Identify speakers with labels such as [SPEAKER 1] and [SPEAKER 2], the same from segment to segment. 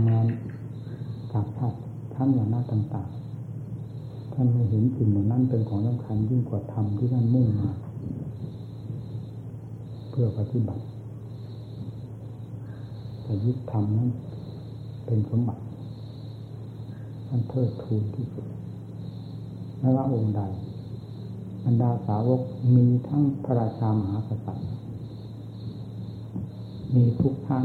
[SPEAKER 1] ำงานกับท่านท่านอย่างน้าต่างๆ ท่านไม่เห็นสิ่งเหล่านั้นเป็นของสำคัญยิ่งกว่าธรรมที่ท่านมุ่งมา เพื่อปฏิบัติแต่ยึดธรรมนั้นเป็นสมบัติท่านเทิดทูนที่สุดไม่ว่าองค์ใดบรรดาสาวกมีทั้งพระราชามหากษัตริย์มีทุกท่าน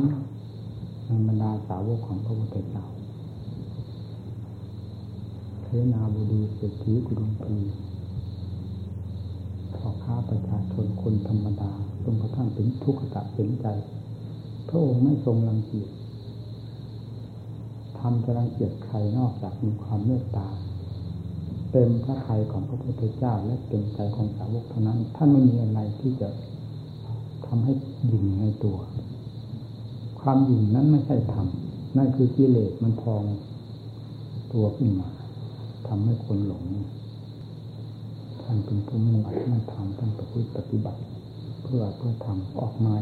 [SPEAKER 1] ในบรรดาสาวกของพระพุทธเจ้าเทนาบุรีเศรษฐีกุลุมพีพ่อค้าประชาชนคนธรรมดาจนกระทั่งถึงทุกขตะเห็นใจ พระองค์ไม่ทรงรังเกียจทำจะรังเกียจใครนอกจากมีความเมตตา เต็มพระทัยของพระพุทธเจ้า และเต็มใจของสาวกเท่านั้น ท่านไม่มีอะไรที่จะทำให้หยิ่งในตัว ความหยิ่งนั้นไม่ใช่ธรรมนั่นคือกิเลสมันพองตัวขึ้นมาทำให้คนหลงท่านเป็นผู้มุ่งอัดมุ่งทำท่านประพฤติปฏิบัติ เพื่อเพื่อทำออกมา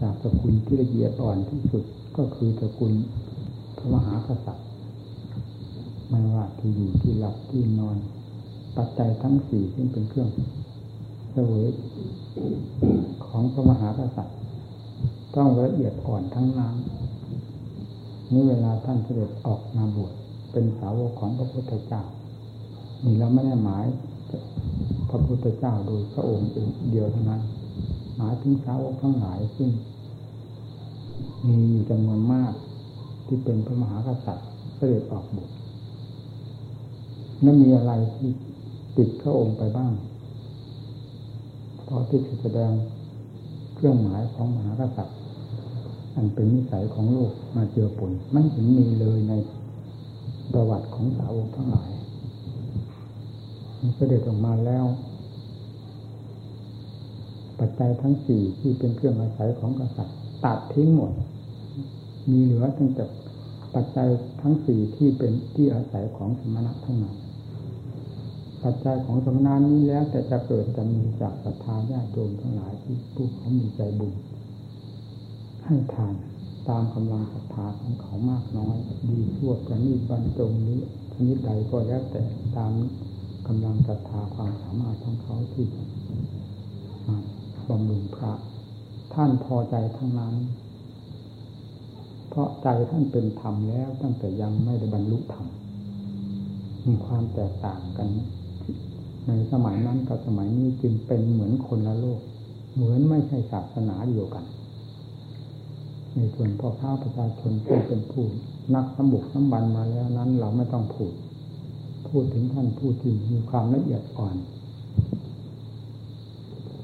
[SPEAKER 1] จากสกุลที่ละเอียดอ่อนที่สุดก็คือสกุลพระมหากษัตริย์ไม่ว่าที่อยู่ที่หลับที่นอน ปัจจัยทั้งสี่ที่เป็นเครื่องเสวยของพระมหากษัตริย์ ต้องละเอียดอ่อนทั้งนั้นนี่เวลาท่านเสด็จออกมาบวชเป็นสาวกของพระพุทธเจ้า นี่เราไม่ได้หมายพระพุทธเจ้าโดยพระองค์เดียวเท่านั้นหมายถึงสาวกทั้งหลายซึ่งมีอยู่จำนวนมากที่เป็นพระมหากษัตริย์เสด็จออกบวชนั้นมีอะไรที่ติดพระองค์ไปบ้างเพราะที่จะแสดงเครื่องหมายของมหากษัตริย์ อันเป็นนิสัยของโลกมาเจอผลไม่เห็นมีเลยในประวัติของสาวกทั้งหลายเสด็จออกมาแล้ว ปัจจัยทั้งสี่ที่เป็นเครื่องอาศัยของกษัตริย์ตัดทิ้งหมด มีเหลือตั้งแต่ปัจจัยทั้งสี่ที่เป็นที่อาศัยของสมณะทั้งนั้นปัจจัยของสมณะนี้แล้วแต่จะเกิดจะมีจากศรัทธาญาติโยมทั้งหลายที่ผู้เขามีใจบุญ ให้ทานตามกำลังศรัทธาของเขามากน้อย ดีชั่วประณีตบรรจงนี้ชนิดใดก็แล้วแต่ตามกำลังศรัทธาความสามารถของเขาที่บำรุงพระ ท่านพอใจทั้งนั้น เพราะใจท่านเป็นธรรมแล้วตั้งแต่ยังไม่ได้บรรลุธรรมมีความแตกต่างกัน ในสมัยนั้นกับสมัยนี้จึงเป็นเหมือนคนละโลก เหมือนไม่ใช่ศาสนาเดียวกัน ในส่วนพ่อค้าประชาชนที่เป็นผู้นักสมบุกสมบันมาแล้วนั้น เราไม่ต้องพูด พูดถึงท่านผู้ที่มีความละเอียดอ่อน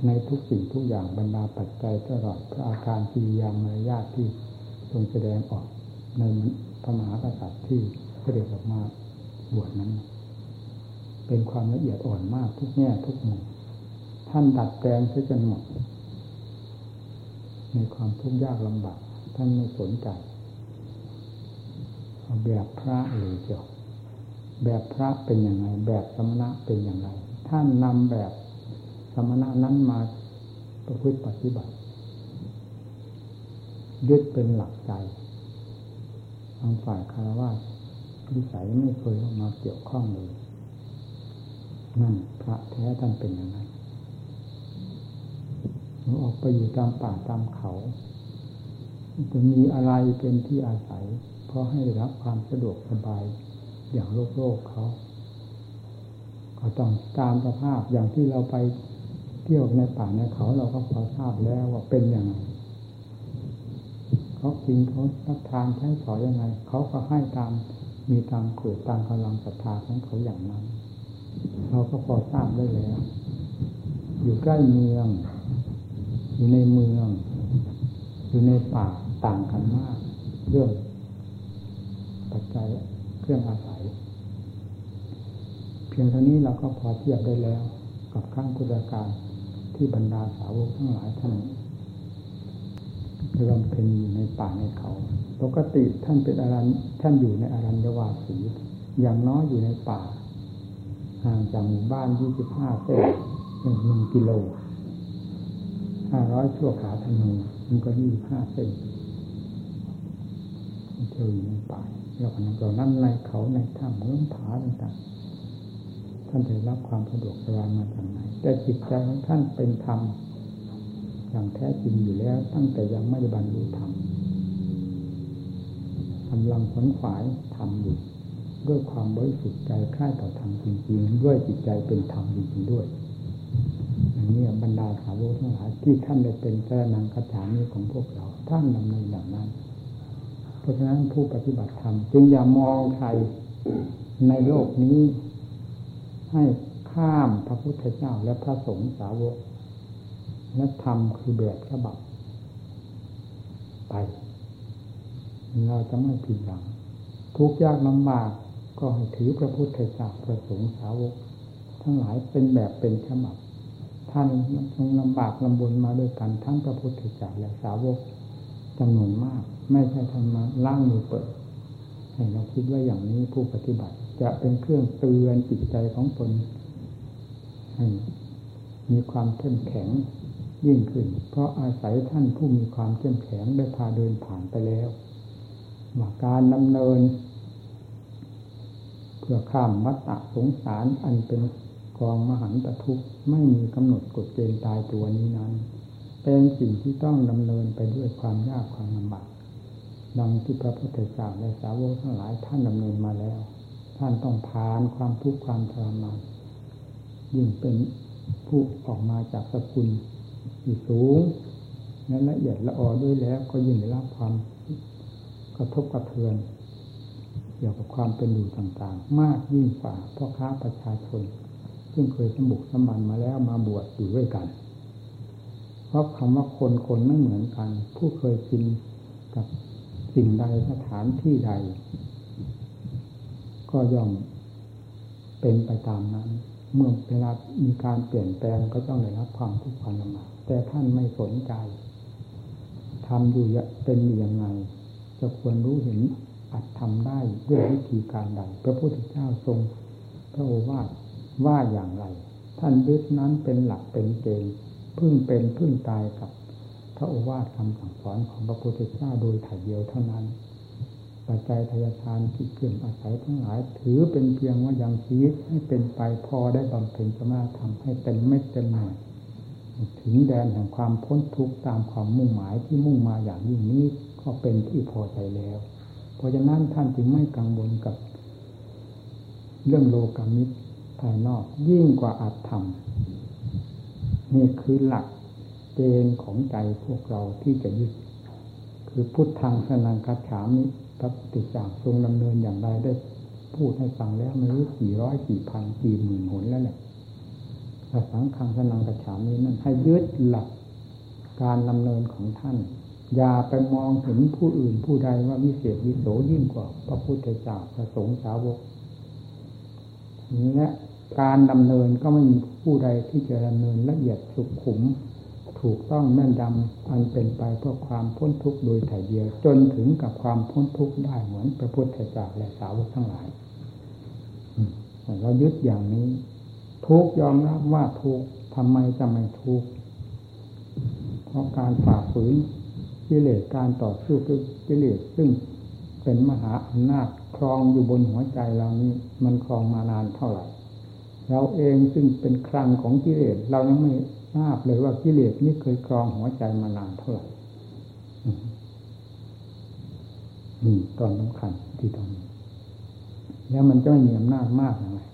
[SPEAKER 1] ในทุกสิ่งทุกอย่างบรรดาปัจจัยตลอดพระอาการกิริยามารยาทที่ทรงแสดงออกในพระมหากษัตริย์ที่เสด็จออกมาบวชนั้น เป็นความละเอียดอ่อนมากทุกแง่ทุกมุมท่านดัดแปลงเสียจนหมดในความทุกข์ยากลำบาก ท่านไม่สนใจแบบพระหรือเจียวแบบพระเป็นอย่างไรแบบสมณะเป็นอย่างไร ท่านนำแบบสมณะนั้นมาประพฤติปฏิบัติยึดเป็นหลักใจทางฝ่ายคารวะวิสัยไม่เคยออกมาเกี่ยวข้องเลย นั่นพระแท้ท่านเป็นอย่างไรออกไปอยู่ตามป่าตามเขา จะมีอะไรเป็นที่อาศัย เพราะให้รับความสะดวกสบายอย่างโลกโลกเขาก็ต้องตามสภาพอย่างที่เราไปเที่ยวในป่าในเขาเราก็พอทราบแล้วว่าเป็นอยังไงเขากินเขารับทานใช้สอยยังไง เขาก็ให้ตามมีตามเกิดตามกำลังศรัทธาของเขาอย่างนั้น เราก็พอทราบได้แล้ว อยู่ใกล้เมือง อยู่ในเมือง อยู่ในป่า ต่างกันมาก เรื่องปัจจัยเครื่องอาศัย เพียงเท่านี้เราก็พอเทียบได้แล้ว กับข้งกุศการที่บรรดาสาวกทั้งหลายท่านรวมเป็นอยู่ในป่าในเขา ปกติท่านเป็นอารันท่านอยู่ในอารัญญวาสีอย่างน้อยอยู่ในป่า ห่างจากหมู่บ้านยี่สิบห้าเส้นหนึ่งกิโลห้าร้อยชั่วขาธนูมันก็ยี่สิบห้าเส้น เที่ยวอยู่ในป่าเราคนนั้นเรานั่นในเขาในถ้ำเมืองผาต่างๆท่านได้รับความสะดวกสบายมาจากไหน แต่จิตใจของท่านเป็นธรรมอย่างแท้จริงอยู่แล้ว ตั้งแต่ยังไม่ได้บรรลุธรรมกำลังขนขวายทำอยู่ด้วยความบริสุทธิ์ใจค่ายต่อธรรมจริงๆ ด้วยจิตใจเป็นธรรมจริงๆด้วยอย่างนี้บรรดาสาวกทั้งหลายที่ท่านได้เป็นเจ้านังคาถานี้ของพวกเรา ท่านดำเนินอย่างนั้น ราะฉะนั้นผู้ปฏิบัติธรรมจึงอย่ามองใครในโลกนี้ ให้ข้ามพระพุทธเจ้าและพระสงฆ์สาวก และธรรมคือแบบฉบับ ไป เราจะไม่ผิดหวัง ทุกยากลำบากก็ให้ถือพระพุทธเจ้าพระสงฆ์สาวก ทั้งหลายเป็นแบบเป็นฉบับ ท่านทรงลำบากลำบนมาด้วยกันทั้งพระพุทธเจ้าและสาวกจำนวนมาก ไม่ใช่ทำมาล่างมือเปิดให้เราคิดว่าอย่างนี้ผู้ปฏิบัติ จะเป็นเครื่องเตือนจิตใจของตนให้มีความเข้มแข็งยิ่งขึ้น เพราะอาศัยท่านผู้มีความเข้มแข็งได้พาเดินผ่านไปแล้วว่าการดำเนิน เพื่อข้ามวัฏฏะสงสารอันเป็นกองมหันตทุกข์ไม่มีกำหนดกฎเกณฑ์ตายตัวนี้นั้น เป็นสิ่งที่ต้องดำเนินไปด้วยความยากความลำบาก ดังที่พระพุทธเจ้าและสาวกทั้งหลายท่านดำเนินมาแล้ว ท่านต้องผ่านความทุกข์ความทรมานยิ่งเป็นผู้ออกมาจากสกุลที่สูงและละเอียดละออด้วยแล้วก็ยิ่งได้รับความกระทบกระเทือนเกี่ยวกับความเป็นอยู่ต่างๆ มากยิ่งฝ่าพ่อค้าประชาชน ซึ่งเคยสมบุกสมบันมาแล้วมาบวชอยู่ด้วยกัน เพราะคำว่าคนคนไม่เหมือนกัน ผู้เคยชินกับ สิ่งใดสถานที่ใด ก็ย่อมเป็นไปตามนั้น เมื่อเวลามีการเปลี่ยนแปลงก็ต้องได้รับความทุกข์ความลำบากแต่ท่านไม่สนใจทำอยู่เป็นอย่างไง จะควรรู้เห็นอัดทำได้ด้วยวิธีการใด พระพุทธเจ้าทรงพระโอวาทว่าอย่างไร ท่านยึดนั้นเป็นหลักเป็นเกณฑ์พึ่งเป็นพึ่งตายกับ พระโอวาทคำสั่งสอนของพระพุทธเจ้าโดยถ่ายเดียวเท่านั้น ปัจจัยทายทานที่เกิดอาศัยทั้งหลาย ถือเป็นเพียงว่ายังชีวิตให้เป็นไปพอได้บำเพ็ญสมาธรรมให้เต็มเม็ดเต็มหน่วยถึงแดนแห่งความพ้นทุกข์ตามความมุ่งหมายที่มุ่งมาอย่างยิ่งนี้ก็เป็นที่พอใจแล้ว เพราะฉะนั้นท่านจึงไม่กังวลกับ เรื่องโลกามิตรภายนอกยิ่งกว่าอัตธรรมนี่คือหลัก เกณฑ์ของใจพวกเราที่จะยึด คือพุทธังสนังคัจฉามิพระปฏิจจทรงดำเนินอย่างไรได้ พูดให้ฟังแล้วไม่รู้กี่ร้อยกี่พันกี่หมื่นหนแล้วแหละพระสังฆังสนังกัจฉามินั้นให้ยึดหลักการดำเนินของท่าน อย่าไปมองเห็นผู้อื่นผู้ใดว่าวิเศษวิโสยิ่งกว่า พระพุทธเจ้าพระสงฆ์สาวกและการดำเนินก็ไม่มีผู้ใดที่จะดำเนินละเอียดสุขุม ถูกต้องแม่นดำอันเป็นไปเพื่อความพ้นทุกข์โดยถ่ายเดียว จนถึงกับความพ้นทุกข์ได้เหมือนพระพุทธเจ้าและสาวกทั้งหลายเรายึดอย่างนี้ ทุกยอมรับว่าทุกทำไมจะไม่ทุกเพราะการฝ่าฝืนกิเลสการต่อสู้กับกิเลสซึ่งเป็นมหาอำนาจครองอยู่บนหัวใจเรานี้ มันครองมานานเท่าไหร่เราเองซึ่งเป็นครังของกิเลสเรายังไม่ ราบเลยว่ากิเลสนี้เคยครองหัวใจมานานเท่าไหร่นี่ตอนสำคัญที่ตรงนี้แล้วมันจะไม่มีอำนาจมากนะ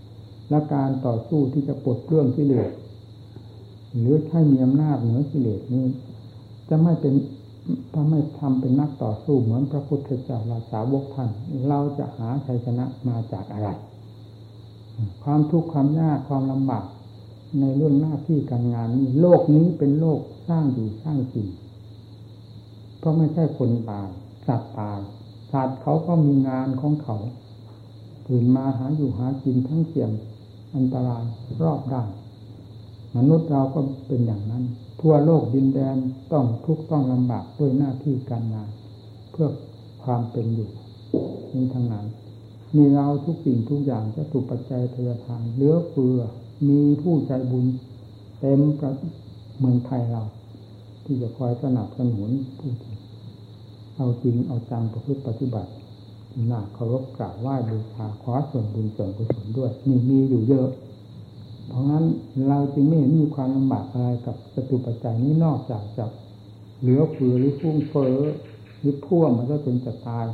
[SPEAKER 1] และการต่อสู้ที่จะปลดเรื่องกิเลสหรือถ้มีอำนาจเหนือกิเลสนี้จะไม่เป็นถ้าไม่ทำเป็นนักต่อสู้เหมือนพระพุทธเจ้าราสาวกท่านเราจะหาชัยชนะมาจากอะไร ความทุกข์ความยากความลำบาก ในเรื่องหน้าที่การงานนี้โลกนี้เป็นโลกสร้างอยู่สร้างกินเพราะไม่ใช่คนตายสัตว์ตายสัตว์เขาก็มีงานของเขาตื่นมาหาอยู่หากินทั้งเสี่ยงอันตรายรอบด้านมนุษย์เราก็เป็นอย่างนั้น ทั่วโลกดินแดนต้องทุกข์ต้องลำบากด้วยหน้าที่การงาน เพื่อความเป็นอยู่นี้ทั้งนั้นมีเราทุกสิ่งทุกอย่างจะถูกปัจจัยทยทานเลือเฟือ มีผู้ใจบุญเต็มกับเมืองไทยเรา ที่จะคอยสนับสนุนผู้ที่เอาจริงเอาจังประพฤติปฏิบัติหน้าเคารพกราบไหว้บูชาขอส่วนบุญส่วนกุศลด้วยนี่มีอยู่เยอะ เพราะงั้นเราจึงไม่เห็นมีความลำบากอะไรกับสตุปัจจัยนี้นอกจากจะเหลือเฟือหรือฟุ้งเฟ้อหรือพ่วงมันก็จนจะตาย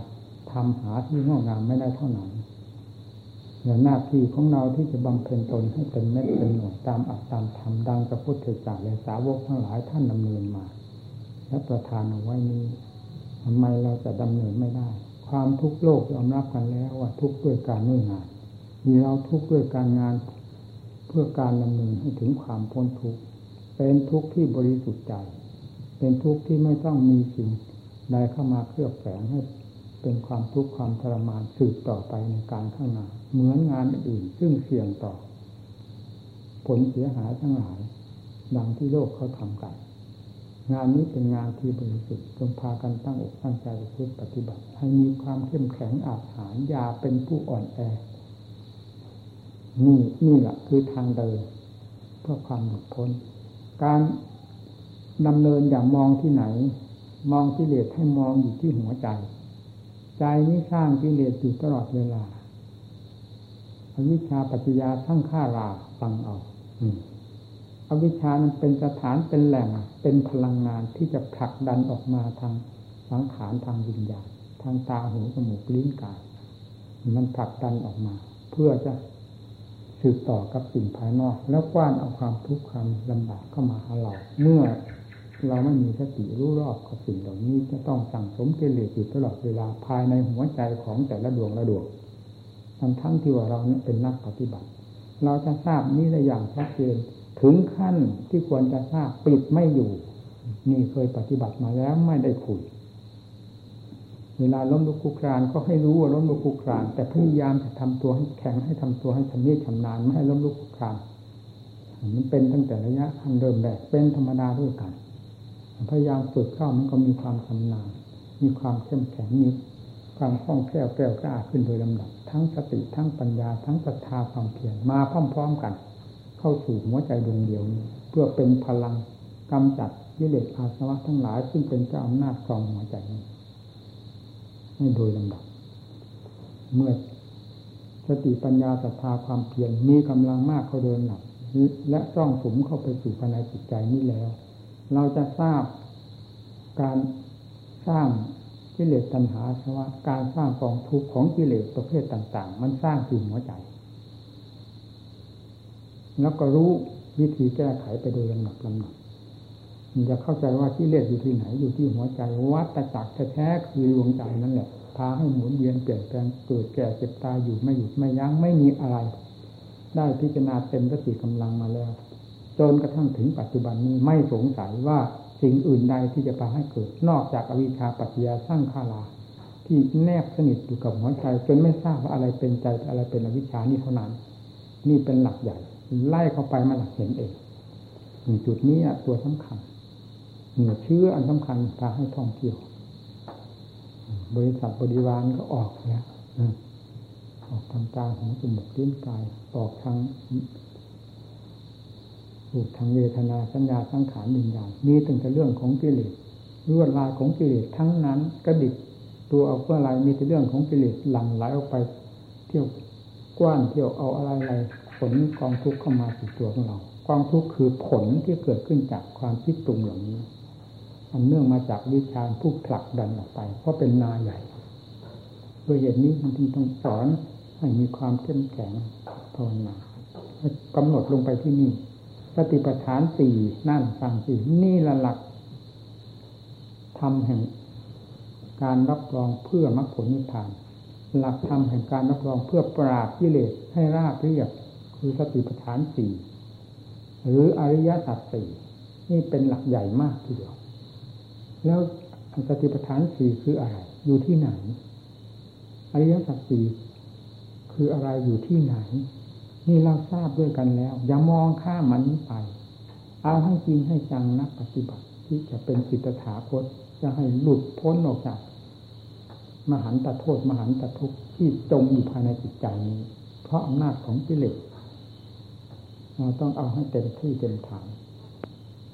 [SPEAKER 1] ทำหาที่งอกงามไม่ได้เท่านั้น อย่าหน้าที่ของเราที่จะบำเพ็ญตนให้เป็นเม็ดเป็นหน่วยตามอัตตามธรรมดังพระพุทธเจ้าและสาวกทั้งหลายท่านดำเนินมา และประทานเอาไว้นี้ทำไมเราจะดำเนินไม่ได้ ความทุกข์โลกยอมรับกันแล้วว่าทุกข์ด้วยการนื่งานมีเราทุกข์ด้วยการงานเพื่อการดำเนินให้ถึงความพ้นทุกข์เป็นทุกข์ที่บริสุทธิ์ใจ เป็นทุกข์ที่ไม่ต้องมีสิ่งใดเข้ามาเคลือบแฝงให้ เป็นความทุกข์ความทรมานสืบต่อไปในการข้างหน้าเหมือนงานอื่นซึ่งเสี่ยงต่อ ผลเสียหายทั้งหลาย ดังที่โลกเขาทำกัน งานนี้เป็นงานที่บริสุทธิ์จงพากันตั้งอกตั้งใจพึ่ปฏิบัติ ให้มีความเข้มแข็งอาหารยาเป็นผู้อ่อนแอ นี่นี่แหละคือทางเดินเพื่อความหลุดพ้น การดำเนินอย่างมองที่ไหน มองที่เลสให้มองอยู่ที่หัวใจ ใจนี้สร้างกิเลสอยู่ตลอดเวลาอวิชชาปัจจยาทั้งข้าราฟังเอาอวิชชานันเป็นสถานเป็นแหล่ง เป็นพลังงานที่จะผลักดันออกมาทางสังขารทางวิญญาณทางตาหูจมูกลิ้นกาย มันผลักดันออกมา เพื่อจะสืบต่อกับสิ่งภายนอก แล้วกว้านเอาความทุกข์ความลำบากเข้ามาหาเราเมื่อ เราไม่มีสติรู้รอบกับสิ่งเหล่านี้ จะต้องสั่งสมเกิเลสอยู่ตลอดเวลาภายในหัวใจของแต่ละดวงละดวงทั้งทั้งที่ว่าเราเนี่ยเป็นนักปฏิบัติ เราจะทราบนี้ได้อย่างชัดเจนถึงขั้นที่ควรจะทราบปิดไม่อยู่ นี่เคยปฏิบัติมาแล้วไม่ได้คุยเวลาล้มลุกคุกครานก็ให้รู้ว่าล้มลุกคุกคราน แต่พยายามจะทำตัวให้แข็งให้ทำตัวให้ชำนิชำนาญไม่ให้ล้มลุกคุกครานมันเป็นตั้งแต่ระยะทันเดิมแรกเป็นธรรมดาด้วยกัน พยายามฝึกเข้ามันก็มีความชำนาญมีความเข้มแข็งมีความคล่องแคล่วแก้วกล้าขึ้นโดยลำดับ ทั้งสติทั้งปัญญา ทั้งศรัทธาความเพียรมาพร้อมๆกัน เข้าสู่หัวใจดวงเดียวนี้ เพื่อเป็นพลังกำจัดยิเลสอาสวะทั้งหลาย ซึ่งเป็นเจ้าอำนาจครองหัวใจนี้ให้โดยลำดับ เมื่อสติปัญญาศรัทธาความเพียรมีกำลังมากเขาเดินหนักและซ่องสมเข้าไปสู่ภายในจิตใจนี้แล้ว เราจะทราบการสร้างกิเลสตัณหาสวะการสร้างกองทุกข์ของกิเลสประเภทต่าง ๆ มันสร้างที่หัวใจ แล้วก็รู้วิธีแก้ไขไปโดยลำดับลำดับมันจะเข้าใจว่ากิเลสอยู่ที่ไหนอยู่ที่หัวใจวัตจักรแท้คือดวงใจนั่นแหละพาให้หมุนเวียนเปลี่ยนแปลงเกิดแก่เจ็บตายอยู่ไม่หยุดไม่ยั้งไม่มีอะไร ได้พิจารณาเต็มสติกำลังมาแล้ว จนกระทั่งถึงปัจจุบันนี้ไม่สงสัยว่าสิ่งอื่นใดที่จะพาให้เกิด นอกจากอวิชชาปัจจยาสร้างคาลา ที่แนบสนิทอยู่กับหัวใจจนไม่ทราบว่าอะไรเป็นใจอะไรเป็นอวิชชานี่เท่านั้น นี่เป็นหลักใหญ่ ไล่เข้าไปมาหลักเห็นเองจุดนี้ตัวสำคัญเหนือเชื่ออันสำคัญพาให้ท่องเที่ยว บริษัทบริวารก็ออกแล้วออกทางตาหูจมูกลิ้นกายออกทาง รูปทางเวทนาสัญญาสังขารวิญญาณมีตั้งแต่เรื่องของกิเลสรวดลายของกิเลสทั้งนั้นกระดิกตัวเอาเพื่ออะไรมีแต่เรื่องของกิเลสหลั่งไหลออกไป เที่ยวกว้านเที่ยวเอาอะไรอะไรผลกองทุกข์เข้ามาสู่ตัวของเรากองทุกข์คือผลที่เกิดขึ้นจากความคิดตรุงเหล่านี้อันเนื่องมาจากวิชาผู้ผลักดันออกไป เพราะเป็นนาใหญ่โดยเหตุนี้มันจึงต้องสอนให้มีความเข้มแข็งภาวนากำหนดลงไปที่นี่ สติปัฏฐานสี่นั่นฟังสี่นี่ละหลักทำแห่งการรับรองเพื่อมรรคผลนิพพาน หลักธรรมแห่งการรับรองเพื่อปราบกิเลสให้ราบเรียบคือสติปัฏฐานสี่หรืออริยสัจสี่นี่เป็นหลักใหญ่มากทีเดียว แล้วสติปัฏฐานสี่คืออะไร อยู่ที่ไหน อริยสัจสี่คืออะไรอยู่ที่ไหน นี่เราทราบด้วยกันแล้ว อย่ามองข้ามมันไป เอาให้จริงให้จังนักปฏิบัติ ที่จะเป็นสิทธาคตจะให้หลุดพ้นออกจาก มหันตโทษ มหันตทุกข์ที่จมอยู่ภายในจิตใจนี้ เพราะอำนาจของกิเลสเราต้องเอาให้เต็มที่เต็มฐาน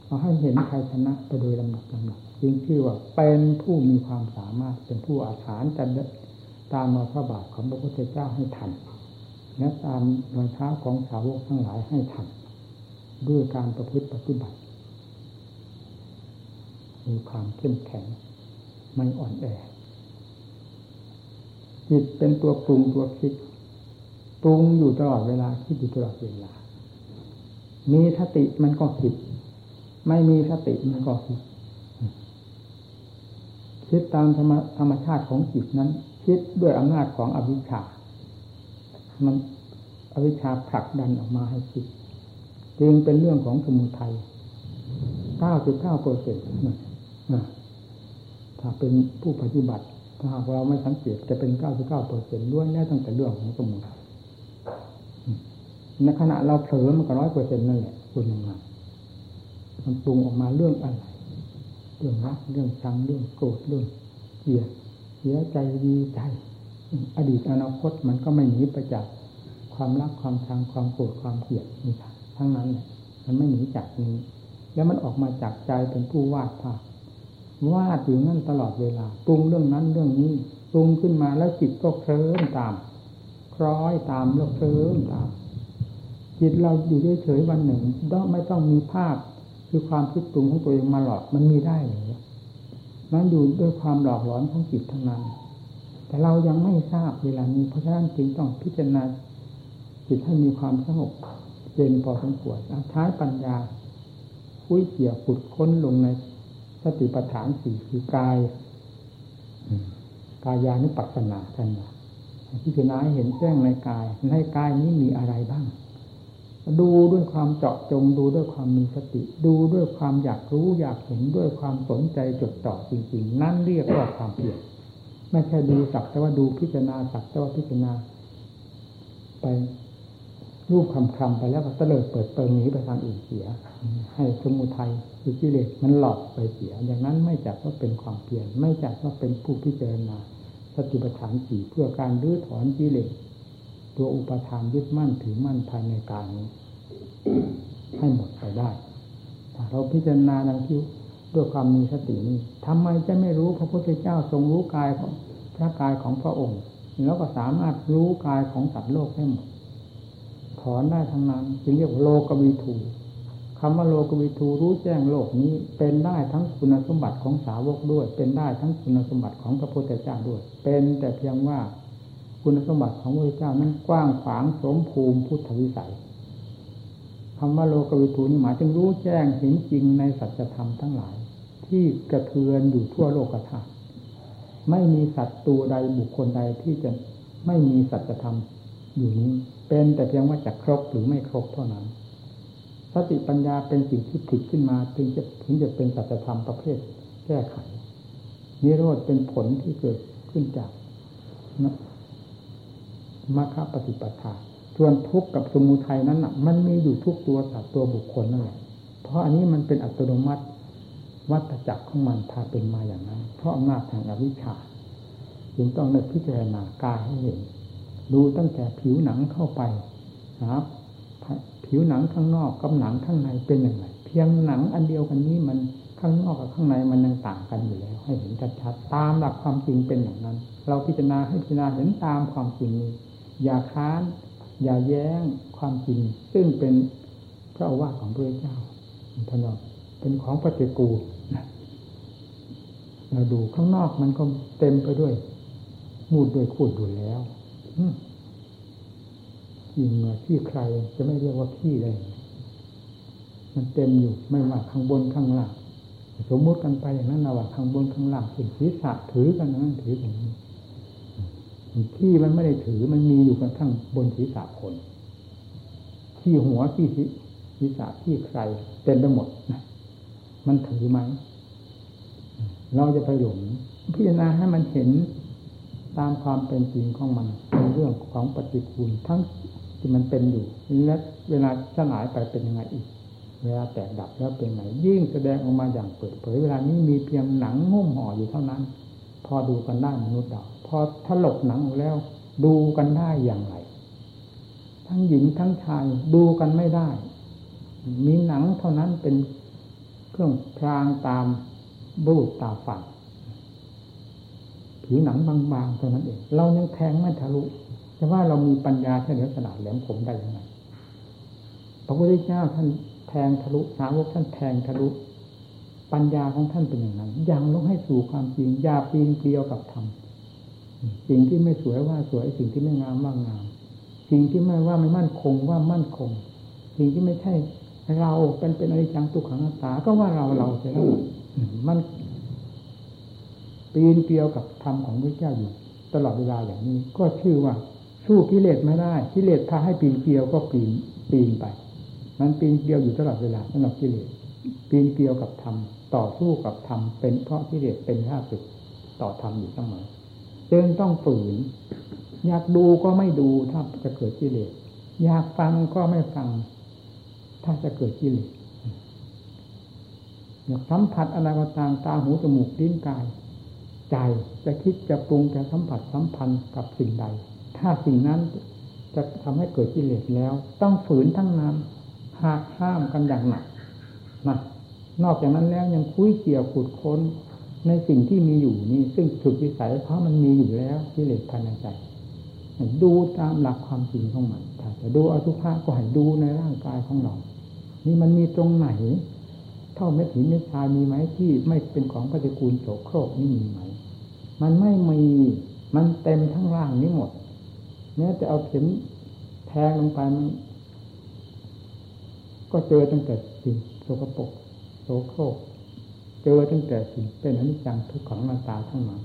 [SPEAKER 1] เอาให้เห็นใครชนะไปโดยลำดับลำดับจึงชื่อว่าเป็นผู้มีความสามารถเป็นผู้อาถรรพ์จะตามมาพระบาทของพระพุทธเจ้าให้ทัน และตามรอยเท้าของสาวกทั้งหลายให้ทันด้วยการประพฤติปฏิบัติ มีความเข้มแข็งไม่อ่อนแอจิตเป็นตัวปรุงตัวคิดปรุงอยู่ตลอดเวลาคิดอยู่ตลอดเวลา มีสติมันก็คิด ไม่มีสติมันก็คิดคิดตามธรรมธรรมชาติของจิตนั้น คิดด้วยอำนาจของอวิชชา มันอวิชชาผลักดันออกมาให้คิดจึงเป็นเรื่องของสมุทัยเก้าจุดเก้าเปอร์เซ็นต์ถ้าเป็นผู้ปฏิบัติ ถ้าหากเราไม่สังเกตจะเป็นเก้าสิบเก้าเปอร์เซ็นต์ล้วนแน่ตั้งแต่เรื่องของสมุทัยในขณะเราเผลอมันก็ร้อยเปอร์เซ็นต์นั่นแหละคุณยังไงมันปรุงออกมาเรื่องอะไร เรื่องรักเรื่องชังเรื่องโกรธเรื่องเกลียดเสียใจดีใจ อดีตอนาคตมันก็ไม่หนีไปจากความรักความชังความโกรธความเกลียดนี่ค่ะทั้งนั้นมันไม่หนีจากนี้ แล้วมันออกมาจากใจเป็นผู้วาดภาพวาดอยู่นั่นตลอดเวลาปรุงเรื่องนั้นเรื่องนี้ปรุงขึ้นมาแล้วจิตก็เคลิ้มตาม คล้อยตามแล้วเคลิ้มตาม จิตเราอยู่เฉยๆวันหนึ่งต้องไม่ต้องมีภาพ คือความคิดปรุงของตัวเองมาหลอกมันมีได้หรือนั้นอยู่ด้วยความหลอกหลอนของจิตทั้งนั้น แต่เรายังไม่ทราบเวลานี้ เพราะฉะนั้นจึงต้องพิจารณาจิตให้มีความสงบเย็นพอสมควรใช้ปัญญาคุยเกี่ยวขุดค้นลงในสติปัฏฐานสี่คือกายกายานุปัสสนาท่านว่าพิจารณาเห็นแจ้งในกาย ในกายนี้มีอะไรบ้าง ดูด้วยความเจาะจงดูด้วยความมีสติ ดูด้วยความอยากรู้อยากเห็นด้วยความสนใจจดจ่อจริง ๆ นั่นเรียกว่าความเพียร ไม่ใช่ดูสักแต่ว่าดูพิจารณาสักแต่ว่าพิจารณา ไปรูปคำคำไปแล้วก็เตลิดเปิดเปิงหนีไปทางอื่นเสีย ให้สมุทัยคือกิเลสมันหลอกไปเสีย อย่างนั้นไม่จัดว่าเป็นความเพียรไม่จัดว่าเป็นผู้พิจารณาสติปัฏฐานสี่เพื่อการรื้อถอนกิเลสตัวอุปทานยึดมั่นถือมั่นภายในกายนี้ให้หมดไปได้เราพิจารณาดังที่ ด้วยความมีสตินี้ทำไมจะไม่รู้พระพุทธเจ้าทรงรู้กายของพระกายของพระองค์ แล้วก็สามารถรู้กายของสัตว์โลกได้หมดถอนได้ทั้งนั้นจึงเรียกโลกวิถูคำว่าโลกวิทูรู้แจ้งโลกนี้เป็นได้ทั้งคุณสมบัติของสาวกด้วย เป็นได้ทั้งคุณสมบัติของพระพุทธเจ้าด้วย เป็นแต่เพียงว่าคุณสมบัติของพระเจ้านั้นกว้างขวางสมภูมิพุทธวิสัย คำว่าโลกวิทูนี่หมายถึงรู้แจ้งเห็นจริงในสัจธรรมทั้งหลาย ที่กระเทือนอยู่ทั่วโลกธาตุไม่มีสัตว์ตัวใดบุคคลใดที่จะไม่มีสัจธรรมอยู่นี้ เป็นแต่เพียงว่าจะครบหรือไม่ครบเท่านั้นสติปัญญาเป็นสิ่งที่ผิดขึ้นมาถึงจะถึงจะเป็นสัจธรรมประเภทแก้ไขนิโรธเป็นผลที่เกิดขึ้นจากมรรคปฏิปทา ส่วนทุกข์กับสมุทัยนั้นน่ะ มันมีอยู่ทุกตัวสัตว์ตัวบุคคลนั่นแหละเพราะอันนี้มันเป็นอัตโนมัติวัตจักรของมันพาเป็นมาอย่างนั้น เพราะอำนาจทางอวิชชาจึงต้องได้พิจารณากายให้เห็นดูตั้งแต่ผิวหนังเข้าไปนะครับผิวหนังข้างนอกกับหนังข้างในเป็นอย่างไรเพียงหนังอันเดียวกันนี้มันข้างนอกกับข้างในมันยังต่างกันอยู่แล้ว ให้เห็นชัดๆตามหลักความจริงเป็นอย่างนั้น เราพิจารณาให้พิจารณาเห็นตามความจริงนี้อย่าค้าน อย่าแย้งความจริง ซึ่งเป็นพระอาวาของพระเจ้าท่านบอกเป็นของปฏิกูลเราดูข้างนอกมันก็เต็มไปด้วย มูดด้วยขูดอยู่แล้วขี้เหงื่อขี้ใครจะไม่เรียกว่าขี้เลย มันเต็มอยู่ไม่ว่าข้างบนข้างล่างสมมติกันไปอย่างนั้นนะว่าข้างบนข้างล่างสิ่งศีรษะถือกันนั้นถืออย่างนี้ ขี้มันไม่ได้ถือมันมีอยู่กันทั้งบนศีรษะคนขี้หัวขี้ศีรษะขี้ใครเต็มไปหมดนะมันถือไหมเราจะไปหลงพิจารณาให้มันเห็นตามความเป็นจริงของมันเป็นเรื่องของปฏิกูลทั้งที่มันเป็นอยู่และเวลาสลายไปเป็นยังไงอีก เวลาแตกดับแล้วเป็นไงยิ่งแสดงออกมาอย่างเปิดเผยเวลานี้มีเพียงหนังหุ้มห่ออยู่เท่านั้น พอดูกันได้มนุษย์เรา พอถลกหนังแล้ว ดูกันได้อย่างไร ทั้งหญิงทั้งชายดูกันไม่ได้ มีหนังเท่านั้นเป็นเครื่องพรางตามบูดตาฝันผิวหนังบางๆเท่านั้นเอง เรายังแทงไม่ทะลุแต่ว่าเรามีปัญญาเฉลียวฉลาดแหลมคมได้ยังไงพระพุทธเจ้าท่านแทงทะลุสาวกท่านแทงทะลุ ปัญญาของท่านเป็นอย่างนั้นยังลงให้สู่ความจริงยาปีนเกลียวกับธรรม สิ่งที่ไม่สวยว่าสวยสิ่งที่ไม่งามว่างาม สิ่งที่ไม่ว่าไม่มั่นคงว่ามั่นคง สิ่งที่ไม่ใช่เราเป็นเป็นอริจังตุขังตา ก็ว่าเราเราเสียแล้วมันปีนเกลียวกับธรรมของพระเจ้าอยู่ ตลอดเวลาอย่างนี้ ก็ชื่อว่า สู้กิเลสไม่ได้กิเลสพาให้ปีนเกลียวก็ปีนปีนไป มันปีนเกลียวอยู่ตลอดเวลาสำหรับกิเลสปีนเกลียวกับธรรมต่อสู้กับธรรมเป็นเพราะกิเลสเป็นข้าศึกต่อธรรมอยู่เสมอ จึงต้องฝืน อยากดูก็ไม่ดูถ้าจะเกิดกิเลสอยากฟังก็ไม่ฟัง ถ้าจะเกิดกิเลสอยากสัมผัสอะไรก็ตามตาหูจมูกลิ้นกาย ใจจะคิดจะปรุงจะสัมผัสสัมพันธ์กับสิ่งใด ถ้าสิ่งนั้นจะทำให้เกิดกิเลสแล้ว ต้องฝืนทั้งนั้นหากห้ามกันอย่างหนักนะนอกจากนั้นแล้วยังคุยเกี่ยวขุดค้น ในสิ่งที่มีอยู่นี่ซึ่งถูกวิสัยเพราะมันมีอยู่แล้วกิเลสภายในใจดูตามหลักความจริงของมันถ้าจะดูอสุภะก็ให้ดูในร่างกายของเรา นี่มันมีตรงไหน เท่าเม็ดหินเม็ดทรายมีไหมที่ไม่เป็นของปฏิกูลโสโครกนี่มีไหม มันไม่มี มันเต็มทั้งร่างนี้หมดแม้จะเอาเข็มแทงลงไปมันก็เจอตั้งแต่สิ่งโสกปรกโสโครก เจอตั้งแต่สิ่งเป็นอนิจจังทุกขังนาตาทั้งนั้น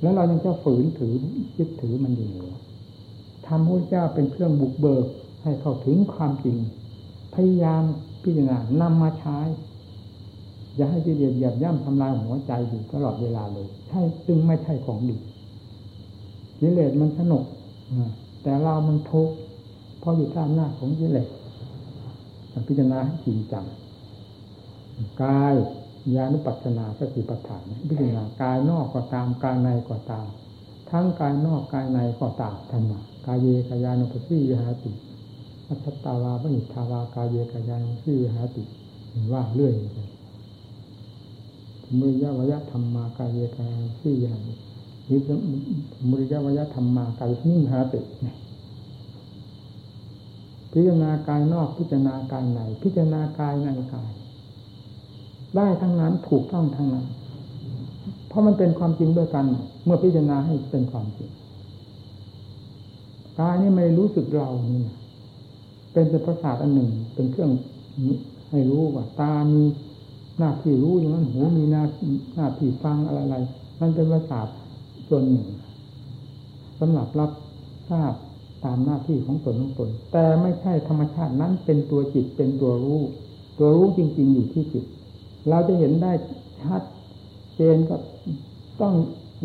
[SPEAKER 1] แล้วเรายังจะฝืนถือยึดถือมันอยู่เหรอทำพระเจ้าเป็นเครื่องบุกเบิกให้เข้าถึงความจริง พยายามพิจารณานำมาใช้ อย่าให้กิเลสเหยียบย่ำทำลายหัวใจอยู่ตลอดเวลาเลย ใช่ซึ่งไม่ใช่ของดีกิเลสมันสนุกแต่เรามันทุกข์เพราะอยู่ท่าหน้าของกิเลสพิจารณาให้จริงจังกาย ญาณุปัสนาสติปัฏฐานพิจารณากายนอกก็ตามกายในก็ตาม ทั้งกายนอกกายในก็ตามธรรมะกายเยกายานุปัสสีวิหาติอัตตาวาปณิทาวากายเยกายานุปัสสีวิหาติว่าเรื่อยเลยมุริยวยะธรรมากายเยกายานุปัสสีวิหาตินิมุริยวยะธรรมากายนิ่งหาติพิจารณากายนอกพิจารณากายในพิจารณากายในกาย ได้ทั้งนั้นถูกต้องทั้งนั้น เพราะมันเป็นความจริงด้วยกัน เมื่อพิจารณาให้เป็นความจริงกายนี่ไม่รู้สึกเรานี่เป็นเป็นประสาทอันหนึ่ง เป็นเครื่องให้รู้ว่าตามีหน้าที่รู้อย่างนั้นหูมีหน้าหน้าที่ฟังอะไรๆมันเป็นประสาทส่วนหนึ่งสำหรับรับทราบตามหน้าที่ของตนของตน แต่ไม่ใช่ธรรมชาตินั้นเป็นตัวจิตเป็นตัวรู้ ตัวรู้จริง ๆ อยู่ที่จิต เราจะเห็นได้ชัดเจนก็ต้อง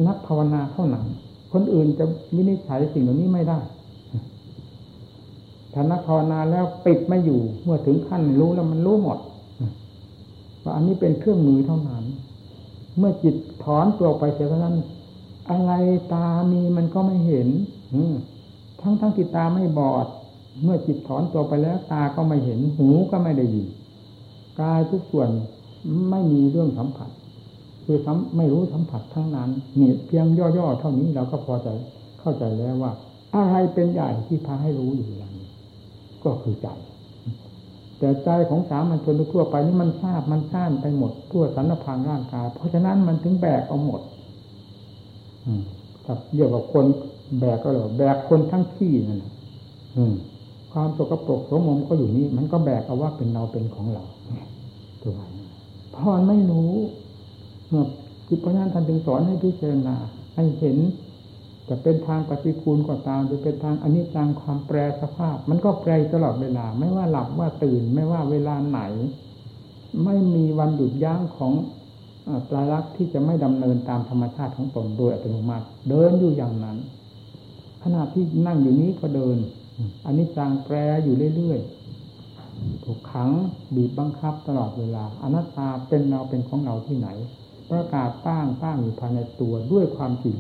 [SPEAKER 1] นักภาวนาเท่านั้นคนอื่นจะวินิจฉัยสิ่งเหล่านี้ไม่ได้ถ้านักภาวนาแล้วปิดไม่อยู่ เมื่อถึงขั้นรู้แล้วมันรู้หมดว่าอันนี้เป็นเครื่องมือเท่านั้น เมื่อจิตถอนตัวไปเสียเท่านั้น อะไรตามีมันก็ไม่เห็นทั้งทั้งที่ตาไม่บอด เมื่อจิตถอนตัวไปแล้ว ตาก็ไม่เห็น หูก็ไม่ได้ยินกายทุกส่วน ไม่มีเรื่องสัมผัส คือไม่รู้สัมผัสทั้งนั้นนี่เพียงย่อๆเท่านี้เราก็พอใจเข้าใจแล้วว่า อะไรเป็นใหญ่ที่พาให้รู้อยู่อย่างนี้ก็คือใจ แต่ใจของสามัญชนทั่วไปนี่มันทราบมันซ่านไปหมดทั่วสรรพางร่างกาย เพราะฉะนั้นมันถึงแบกเอาหมด อืมกับเรียกว่าคนแบกก็เลยแบกคนทั้งที่นั่นความสกปรกสมมก็อยู่นี่ มันก็แบกเอาว่าเป็นเราเป็นของเราตัวเพราะมันไม่รู้เมื่อจิตพญญาท่านจึงสอนให้พิจารณาให้เห็นจะเป็นทางปฏิคูลก็ตามจะเป็นทางอนิจจังความแปรสภาพ มันก็แปรตลอดเวลา ไม่ว่าหลับว่าตื่น ไม่ว่าเวลาไหน ไม่มีวันหยุดยั้งของปลายลักษณ์ที่จะไม่ดำเนินตามธรรมชาติของตนโดยอัตโนมัติ เดินอยู่อย่างนั้นขณะที่นั่งอยู่นี้ก็เดินอันนี้จังแปรอยู่เรื่อย ถูกขังบีบบังคับตลอดเวลาอนัตตาเป็นเราเป็นของเราที่ไหน ประกาศตั้งตั้งอยู่ภายในตัวด้วยความจริง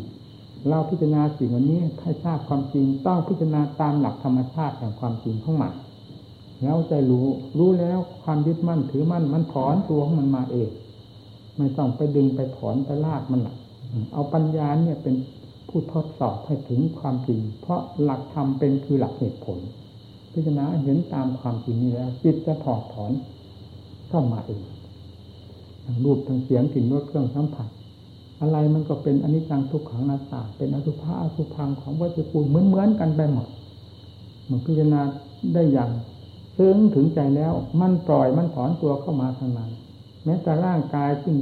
[SPEAKER 1] เราพิจารณาสิ่งนนี้ให้ทราบความจริงต้องพิจารณาตามหลักธรรมชาติแห่งความจริงของมันแล้วใจรู้รู้แล้วความยึดมั่นถือมั่นมันถอนตัวของมันมาเองไม่ต้องไปดึงไปถอนไปลากมันหละเอาปัญญาเนี่ยเป็นผู้ทดสอบให้ถึงความจริง เพราะหลักธรรมเป็นคือหลักเหตุผล พิจารณาเห็นตามความจริงนี้แล้วจิตจะถอดถอนเข้ามาเองทั้งรูปทั้งเสียงกลิ่นรสเครื่องสัมผัส อะไรมันก็เป็นอนิจจังทุกขังนาตาเป็นอสุภะอสุพังของวัตถุปูเหมือนเหมือนกันไปหมดมันพิจารณาได้อย่างซึ้งถึงใจแล้ว มันปล่อยมันถอนตัวเข้ามาทางนั้นแม้แต่ร่างกายซึ่ง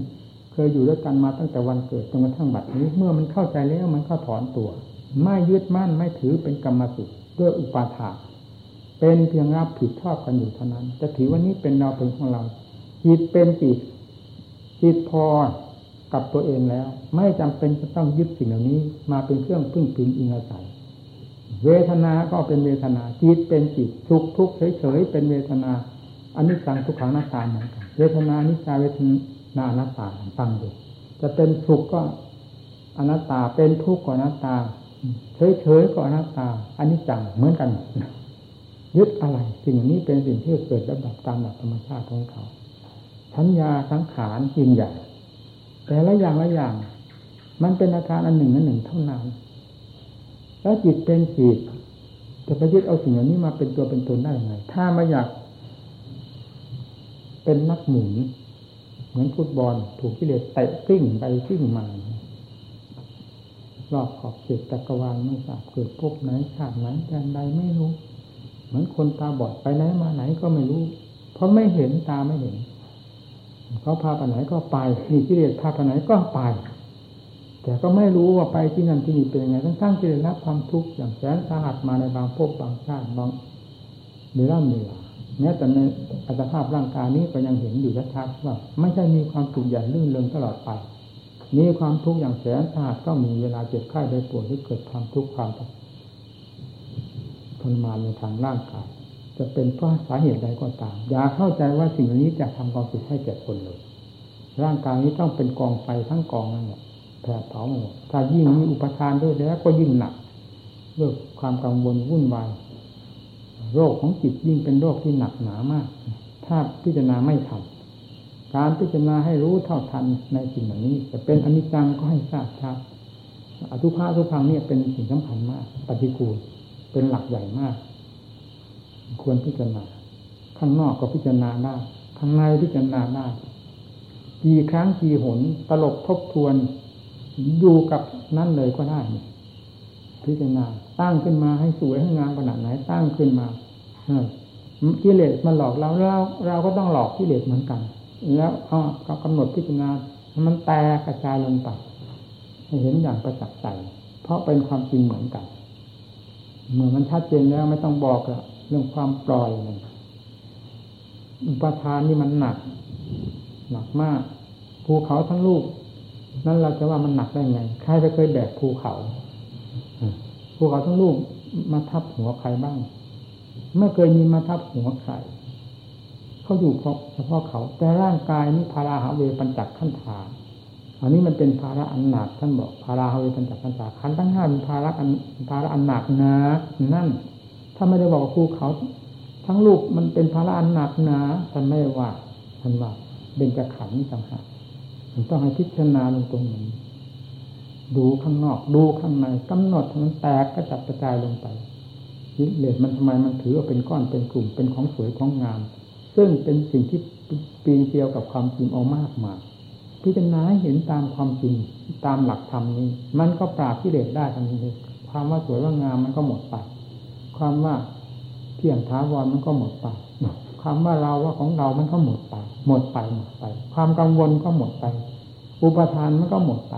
[SPEAKER 1] เคยอยู่ด้วยกันมาตั้งแต่วันเกิดจนกระทั่งบัดนี้ เมื่อมันเข้าใจแล้วมันก็ถอนตัว ไม่ยึดมั่นไม่ถือเป็นกรรมสุขด้วยอุปาทาน เป็นเพียงรับผิดชอบกันอยู่เท่านั้น จะถือว่านี้เป็นเราเป็นของเราจิตเป็นจิตจิตพอกับตัวเองแล้ว ไม่จำเป็นจะต้องยึดสิ่งเหล่านี้ มาเป็นเครื่องพึ่งพิงอิงอาศัย เวทนาก็เป็นเวทนาจิตเป็นจิตทุกทุกเฉยๆเป็นเวทนาอันนี้สังทุกขังหน้าตาเหมือนกันเวทนานิจาเวทนาอนัตตาฟังดูจะเป็นสุขก็อนัตตาเป็นทุกข์ก็อนัตตาเฉยๆก็อนัตตาอันนี้จังเหมือนกัน ยึดอะไร สิ่งนี้เป็นสิ่งที่เกิดระดับตามหลักธรรมชาติของเขาสัญญาสังขารจินใหญ่แต่ละอย่างละอย่าง มันเป็นอาการอันหนึ่งอันหนึ่งเท่านั้น แล้วจิตเป็นจิตจะไปยึดเอาสิ่งเหล่านี้มาเป็นตัวเป็นตนได้ยังไง ถ้าไม่อยากเป็นนักหมุนเหมือนฟุตบอลถูกกิเลสเตะกิ้งไปกิ้งมารอบขอบเขตจักรวาลไม่ทราบเกิดพบไหนชาติไหนแดนใดไม่รู้ เหมือนคนตาบอดไปไหนมาไหนก็ไม่รู้ เพราะไม่เห็นตาไม่เห็นเขาพาไปไหนก็ไปนี่กิเลสพาไปไหนก็ไป แต่ก็ไม่รู้ว่าไปที่นั่นที่นี่เป็นยังไงทั้งๆที่ได้รับความทุกข์อย่างแสนสาหัสมาในบางภพบางชาติบางเวลาเวลาแม้แต่ในอัตภาพร่างกายนี้ก็ยังเห็นอยู่ชัดๆว่า ไม่ใช่มีความสุขอย่างลื่นเริงตลอดไปมีความทุกข์อย่างแสนสาหัสก็มีเวลาเจ็บไข้ได้ป่วยที่เกิดความทุกข์ความ ทรมานในทางร่างกายจะเป็นเพราะสาเหตุใดก็ตาม อย่าเข้าใจว่าสิ่งนี้จะทำความสุขให้แก่คนเลย ร่างกายนี้ต้องเป็นกองไฟทั้งกองนั่นแหละแผดเผาหมดถ้ายิ่งมีอุปทานด้วยแล้วก็ยิ่งหนักเรื่องความกังวลวุ่นวายโรคของจิตยิ่งเป็นโรคที่หนักหนามาก ถ้าพิจารณาไม่ทันการพิจารณาให้รู้เท่าทันในสิ่งเหล่านี้ จะเป็นอนิจจังก็ให้ทราบชัดอสุภาสุพังเนี่ยเป็นสิ่งสำคัญมาก ปฏิกูล เป็นหลักใหญ่มาก ควรพิจารณา ข้างนอกก็พิจารณาได้ ข้างในพิจารณาได้ กี่ครั้งกี่หนตลบทบทวนอยู่กับนั่นเลยก็ได้ พิจารณา ตั้งขึ้นมาให้สวยให้งามขนาดไหน ตั้งขึ้นมากิเลสมันหลอกเราเราเราก็ต้องหลอกกิเลสเหมือนกัน แล้วก็กำหนดพิจารณามันแตกกระจายลงไปเห็นอย่างประจักษ์ใจเพราะเป็นความจริงเหมือนกัน เมื่อมันชัดเจนแล้วไม่ต้องบอกละเรื่องความปล่อยอุปทานนี่มันหนัก หนักมากภูเขาทั้งลูก นั่นเราจะว่ามันหนักได้ไงใครจะเคยแบกภูเขาภูเขาทั้งลูกมาทับหัวใครบ้าง ไม่เคยมีมาทับหัวใครเขาอยู่เฉพาะเขา แต่ร่างกายนี้พาราหาเวปัญจักขั้นฐาน อันนี้มันเป็นภาระอันหนักท่านบอกพาราหาเปัญจักขั้นฐาขันทั้งห้าเป็นภาระอันภาระอันหนักนะนั่น ถ้าไม่ได้บอกภูเขาทั้งลูกมันเป็นภาระอันหนักนะท่านไม่ว่าท่านว่าเป็นจะขันต่างหากต้องให้พิจารณาลงตรงนี้ดูข้างนอกดูข้างในกำหนดมันแตกกระจัดกระจายลงไปกิเลสมันทำไมมันถือว่าเป็นก้อนเป็นกลุ่มเป็นของสวยของงาม ซึ่งเป็นสิ่งที่ปีนเกี่ยวกับความจริงเอามากมา พิจารณาเห็นตามความจริงตามหลักธรรมนี้ มันก็ปราบกิเลสได้ทันทีความว่าสวยว่างามมันก็หมดไป ความว่าเที่ยงท้าวรมันก็หมดไปความว่าเราว่าของเรามันก็หมดไป หมดไปหมดไป ความกังวลก็หมดไป อุปทานมันก็หมดไป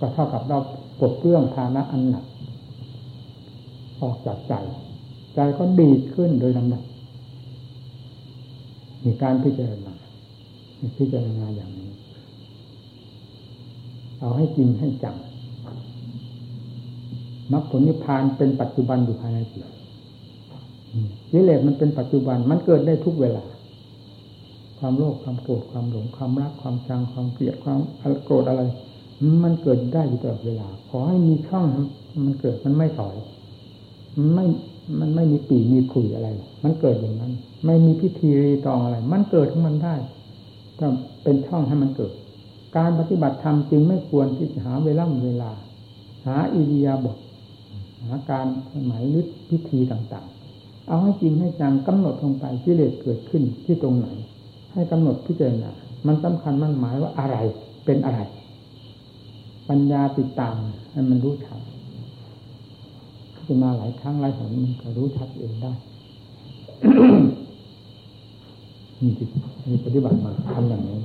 [SPEAKER 1] ก็เท่ากับเราปลดเรื่องฐานะอันหนักออกจากใจใจก็ดีขึ้นโดยลำดับมีการพิจารณาพิจารณาอย่างนี้ เอาให้จริงให้จังมรรคผลนิพพานเป็นปัจจุบันอยู่ภายในจิตกิเลสมันเป็นปัจจุบันมันเกิดได้ทุกเวลา ความโลภความโกรธความหลงความรักความชังความเกลียดความโกรธอะไร มันเกิดได้อยู่ตลอดเวลา ขอให้มีช่องมันเกิดมันไม่ถอยมันไม่มันไม่มีปีมีขุยอะไร มันเกิดอย่างนั้น ไม่มีพิธีรีตองอะไร มันเกิดของมันได้ก็เป็นช่องให้มันเกิด การปฏิบัติธรรมจึงไม่ควรที่จะหาเวลาเวลา หาอิริยาบถหาการหมายลึกพิธีต่างๆ เอาให้จริงให้จังกำหนดลงไปที่เลสเกิดขึ้นที่ตรงไหน ให้กำหนดพิจารณา มันสำคัญมั่นหมายว่าอะไรเป็นอะไร ปัญญาติดตามให้มันรู้ชัดพิจารณาหลายครั้งหลายหนมันก็รู้ชัดเองได้มีจิตมีปฏิบัติมาทำอย่างนี้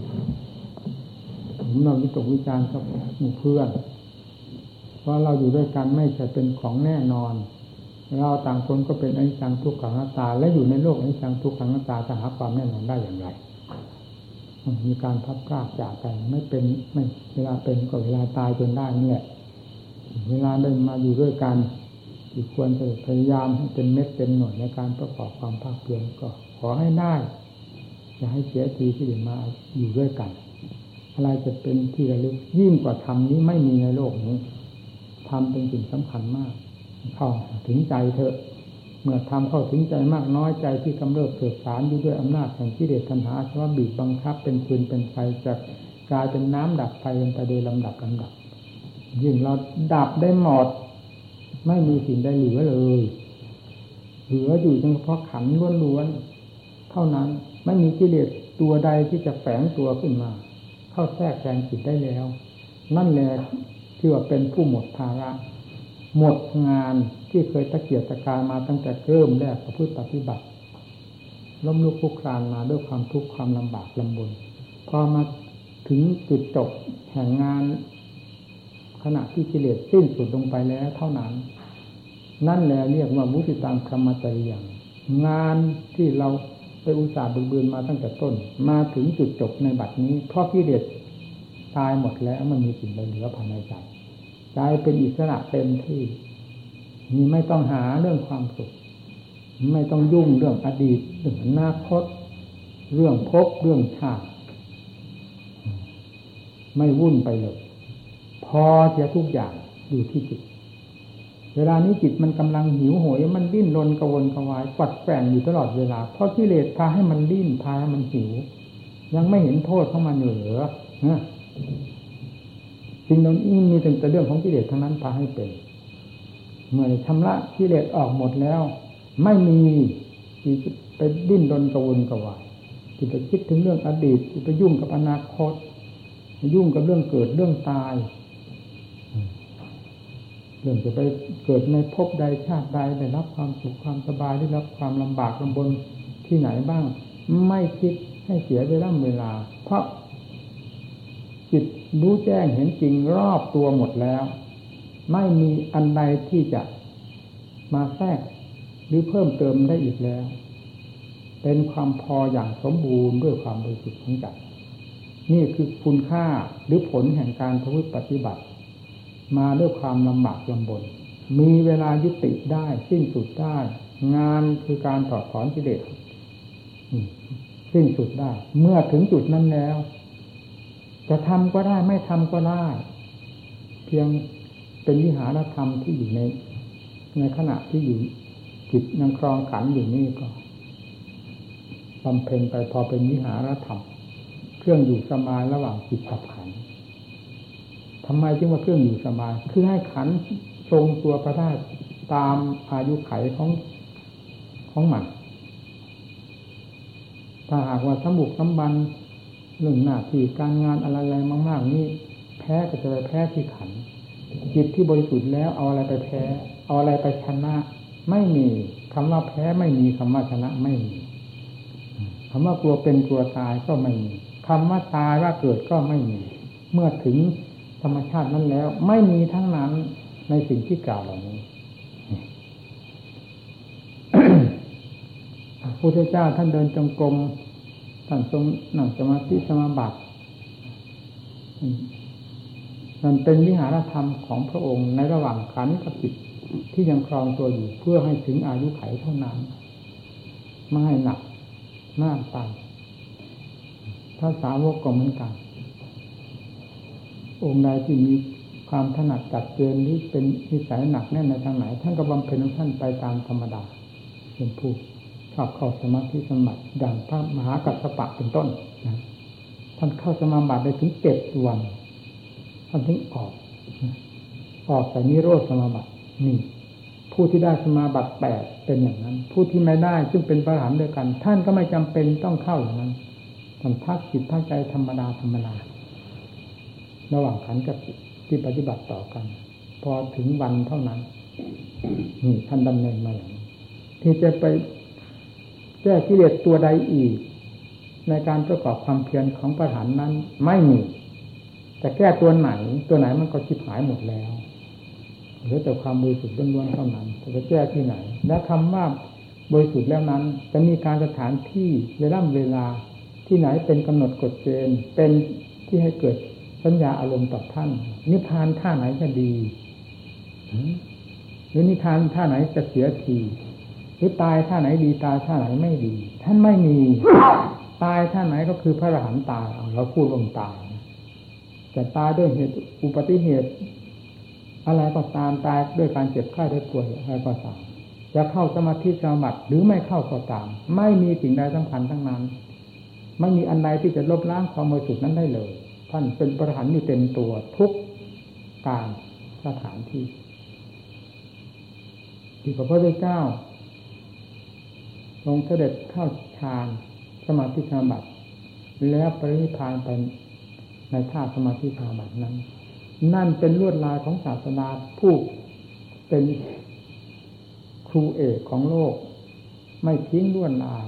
[SPEAKER 1] ผมนอนวิตกวิจารณ์กับหมู่เพื่อนว่าเราอยู่ด้วยกันไม่ใช่เป็นของแน่นอน เราต่างคนก็เป็นอนิจจังทุกขังหน้าตา และอยู่ในโลกอนิจจังทุกขังหน้าตาจะหาความแน่นอนได้อย่างไรมีการพัดพลาจากกัน ไม่เป็นไม่เวลาเป็นก็เวลาตายจนได้นี่แหละเวลาได้มาอยู่ด้วยกันอีกควรจะพยายามให้เป็นเม็ดเป็นหน่วยในการประกอบความภาคเพียรก็ขอให้ได้อย่าให้เสียทีที่เดินมาอยู่ด้วยกัน อะไรจะเป็นที่ระลึกยิ่งกว่าธรรมนี้ไม่มีในโลกนี้ธรรมเป็นสิ่งสำคัญมาก เข้าถึงใจเถอะ เมื่อทำเข้าถึงใจมากน้อยใจที่กำเริบเกิดสารอยู่ด้วยอำนาจแห่งกิเลสทันหาชว่าบีบบังคับ เป็นฟืนเป็นไฟจะกลายเป็นน้ำดับไฟเป็นไปโดยลำดับลำดับ ยิ่งเราดับได้หมดไม่มีสิ่งใดเหลือเลย เหลืออยู่เฉพาะขันล้วนๆเท่านั้นไม่มีกิเลสตัวใดที่จะแฝงตัวขึ้นมา เข้าแทรกแซงจิตได้แล้ว นั่นแหละที่ว่าเป็นผู้หมดภาระ หมดงานที่เคยตะเกียบตะการมาตั้งแต่เริ่มแรกประพฤติปฏิบัติ ล้มลุกคุกคลานมาด้วยความทุกข์ความลำบากลำบนพอมาถึงจุดจบแห่งงาน ขณะที่กิเลสสิ้นสุดลงไปแล้วเท่านั้น นั่นแหละเรียกว่ามุติตังครมจริยังงานที่เรา ไปอุตส่าห์บึกบืนมาตั้งแต่ต้น มาถึงจุดจบในบัดนี้เพราะกิเลสตายหมดแล้วมันมีสิ่งเหลือภายในใจใจเป็นอิสระเต็มที่มีไม่ต้องหาเรื่องความสุข ไม่ต้องยุ่งเรื่องอดีตเรื่องอนาคต เรื่องพบเรื่องชาติไม่วุ่นไปเลย พอเสียทุกอย่างอยู่ที่จิต เวลานี้จิตมันกำลังหิวโหย มันดิ้นรนกระวนกระวายกัดแฝงอยู่ตลอดเวลา เพราะกิเลสพาให้มันดิ้นพาให้มันหิว ยังไม่เห็นโทษของมันเหลือสิ่งเหล่านี้มีแต่เรื่องของกิเลสทั้งนั้นพาให้เป็นเมื่อชำระกิเลสออกหมดแล้ว ไม่มีที่ไปดิ้นรนกระวนกระวายที่ไปคิดถึงเรื่องอดีตที่ไปยุ่งกับอนาคตยุ่งกับเรื่องเกิดเรื่องตาย รื่องจะไปเกิดในภพใดชาติใดได้รับความสุขความสบายได้รับความลำบากลำบนที่ไหนบ้าง ไม่คิดให้เสียเวลาเวลา เพราะจิตรู้แจ้งเห็นจริงรอบตัวหมดแล้ว ไม่มีอันใดที่จะมาแทรกหรือเพิ่มเติมได้อีกแล้ว เป็นความพออย่างสมบูรณ์ด้วยความบริสุทธิ์ของใจนี่คือคุณค่าหรือผลแห่งการพฤติปฏิบัติ มาด้วยความลำบากลำบน มีเวลายุติได้สิ้นสุดได้ งานคือการถอดถอนกิเลสสิ้นสุดได้ เมื่อถึงจุดนั้นแล้ว จะทำก็ได้ไม่ทำก็ได้ เพียงเป็นวิหารธรรมที่อยู่ใน ในขณะที่อยู่จิตยังครองขันอยู่นี่ก็บำเพ็ญไปพอเป็นวิหารธรรม เครื่องอยู่สมาระหว่างจิตกับขัน ทำไมจึงว่าเครื่องอยู่สมาย คือให้ขันทรงตัวพระธาตุตามอายุไขของของมัน ถ้าหากว่าสมบุกสมบันเรื่องหน้าที่การงานอะไรๆมาก ๆ นี่แพ้ก็จะไปแพ้ที่ขัน จิตที่บริสุทธิ์แล้วเอาอะไรไปแพ้ เอาอะไรไปชนะ ไม่มีคำว่าแพ้ไม่มีคำว่าชนะไม่มีคำว่ากลัวเป็นกลัวตายก็ไม่มีคำว่าตายว่าเกิดก็ไม่มี เมื่อถึง ธรรมชาตินั้นแล้ว ไม่มีทั้งนั้นในสิ่งที่กล่าวเหล่านี้พระพุทธเจ้าท่านเดินจงกรมท่านทรงนั่งสมาธิสมาบัติมันเป็นวิหารธรรมของพระองค์ในระหว่างขันกับจิตที่ยังครองตัวอยู่เพื่อให้ถึงอายุไขเท่านั้นไม่ให้หนักหน้าตายถ้าสาวกก็เหมือนกัน องค์ใดที่มีความถนัดจัดเจนหรือเป็นนิสัยหนักแน่นในทางไหน ท่านก็บำเพ็ญของท่านไปตามธรรมดาเป็นผู้ชอบเข้าสมาธิสมาธิดังพระมหากัสสปะเป็นต้นนะท่านเข้าสมาบัติได้ถึงเจ็ดวันท่านถึงออก ออกจากนิโรธสมาบัตินี่ผู้ที่ได้สมาบัติแปดเป็นอย่างนั้น ผู้ที่ไม่ได้ซึ่งเป็นพระหันด้วยกัน ท่านก็ไม่จำเป็นต้องเข้าอย่างนั้นท่านพักจิตพักใจธรรมดาธรรมดา ระหว่างขันกับที่ปฏิบัติต่อกัน พอถึงวันเท่านั้นนี่ท่านดำเนินมาอย่างนี้ที่จะไปแก้กิเลสตัวใดอีก ในการประกอบความเพียรของประหารนั้น ไม่มีจะแก้ตัวไหน ตัวไหนมันก็ชิบหายหมดแล้วเหลือแต่ความบริสุทธิ์ล้วนๆเท่านั้นจะแก้ที่ไหน และคำว่าบริสุทธิ์แล้วนั้น จะมีการสถานที่เวลาเวลาที่ไหนเป็นกำหนดกฎเกณฑ์เป็นที่ให้เกิด สัญญาอารมณ์ต่อท่าน นิพพานท่าไหนจะดีหรือนิพพานท่าไหนจะเสียทีหรือตายท่าไหนดีตายท่าไหนไม่ดี ท่านไม่มีตายท่าไหนก็คือพระอรหันต์ตายเราพูดลงตายแต่ตายด้วยเหตุอุบัติเหตุ อะไรก็ตามตายด้วยการเจ็บไข้ได้ป่วยอะไรก็ตามจะเข้าสมาธิสมาบัติหรือไม่เข้าก็ตาม ไม่มีสิ่งใดสำคัญทั้งนั้น ไม่มีอันใดที่จะลบล้างความบริสุทธิ์นั้นได้เลย ท่านเป็นประหารอยู่เต็มตัวทุกการสถานที่ที่พระพุทธเจ้าลงเสด็จเข้าฌานสมาธิสมบัติแล้วปรินิพานไปในท่าสมาธิสมบัตินั้น นั่นเป็นลวดลายของศาสนาผู้เป็นครูเอกของโลก ไม่ทิ้งลวดลาย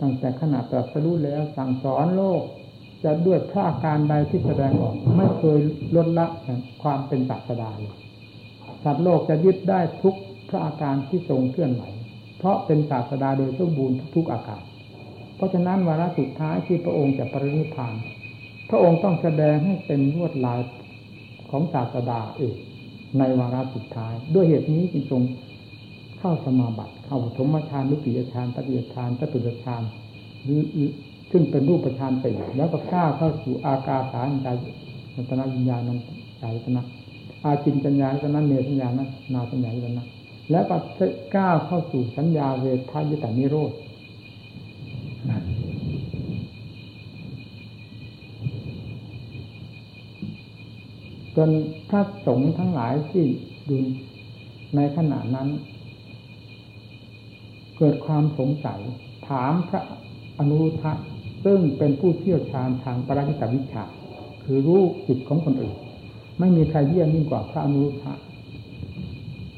[SPEAKER 1] ตั้งแต่ขณะตรัสรู้แล้วสั่งสอนโลก จะด้วยพระอาการใดที่แสดงออก ไม่เคยลดละความเป็นศาสดาเลยสัตว์โลกจะยึดได้ทุกพระอาการที่ทรงเคลื่อนไหว เพราะเป็นศาสดาโดยสมบูรณ์ทุกอาการ เพราะฉะนั้นวาระสุดท้ายที่พระองค์จะปรินิพาน พระองค์ต้องแสดงให้เป็นลวดลายของศาสดาเองในวาระสุดท้าย ด้วยเหตุนี้จึงทรงเข้าสมาบัติ เข้าธรรมฌานลุกิยฌานตติยฌานจตุตฌานหรือ ซึ่งเป็นรูปฌานไปแล้วก็ก้าวเข้าสู่อากาสารใจนัตนาวิญญาณนันใจนะอาจินจัญญาตนะเนสัญญานะนาสัญญาตนะแล้วก็ก้าวเข้าสู่สัญญาเวทายตานิโรธจนพระสงฆ์ทั้งหลายที่ดูในขณะนั้น เกิดความสงสัย ถามพระอนุรุทธะ ซึ่งเป็นผู้เชี่ยวชาญทางปราชิตวิชา คือรู้จิตของคนอื่น ไม่มีใครเยี่ยมยิ่งกว่าพระอนุรุทธะ